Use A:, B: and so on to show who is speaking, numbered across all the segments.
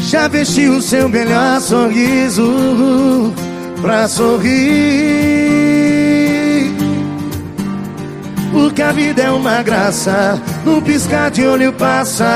A: Já vestiu o seu melhor sorriso pra sorrir. Porque a vida é uma graça, num piscar de olho passa.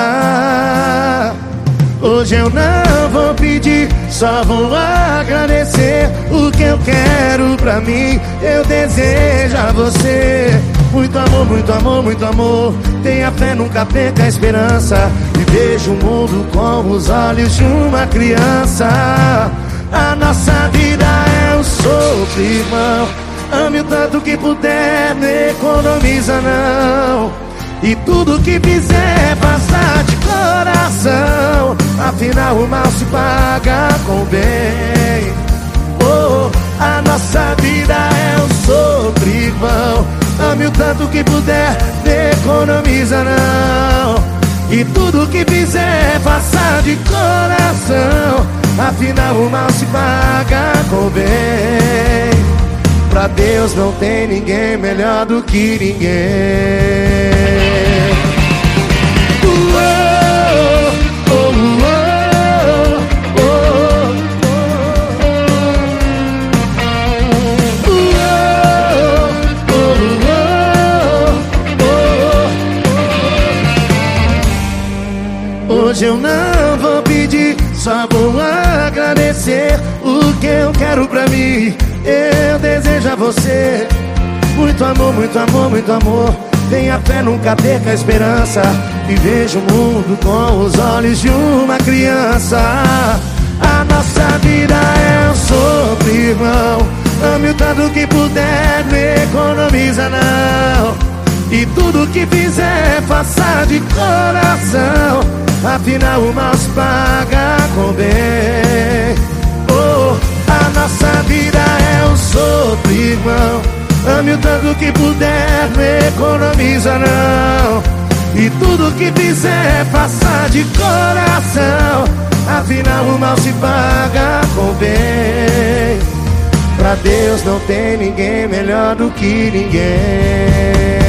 A: Hoje eu não vou pedir, só vou agradecer o que eu quero pra mim. Eu desejo a você muito amor, muito amor, muito amor. Tenha fé, nunca perca a esperança. E veja o mundo com os olhos de uma criança. A nossa vida é um sopro, irmão. Ame o tanto que puder, não economiza não. E tudo que fizer, faça de coração. Afinal, o mal se paga com bem. Oh, a nossa vida é. Ame o tanto que puder, economiza não. E tudo que fizer, faça de coração. Afinal, o mal se paga com bem. Pra Deus não tem ninguém melhor do que ninguém. Hoje eu não vou pedir, só vou agradecer o que eu quero pra mim. Eu desejo a você muito amor, muito amor, muito amor. Tenha fé, nunca perca a esperança. E veja o mundo com os olhos de uma criança. A nossa vida é um sopro, irmão. Ame o tanto que puder, não economiza não. E tudo que fizer, faça de coração. Afinal o mal se paga com bem Oh, a nossa vida é um sopro, irmão Ame o tanto que puder, não economiza não. E tudo que fizer, faça de coração. Afinal o mal se paga com bem Pra Deus não tem ninguém melhor do que ninguém